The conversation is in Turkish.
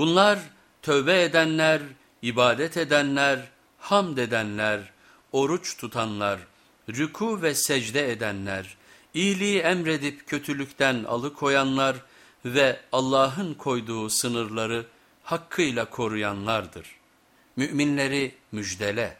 Bunlar tövbe edenler, ibadet edenler, hamd edenler, oruç tutanlar, rüku ve secde edenler, iyiliği emredip kötülükten alıkoyanlar ve Allah'ın koyduğu sınırları hakkıyla koruyanlardır. Müminleri müjdele.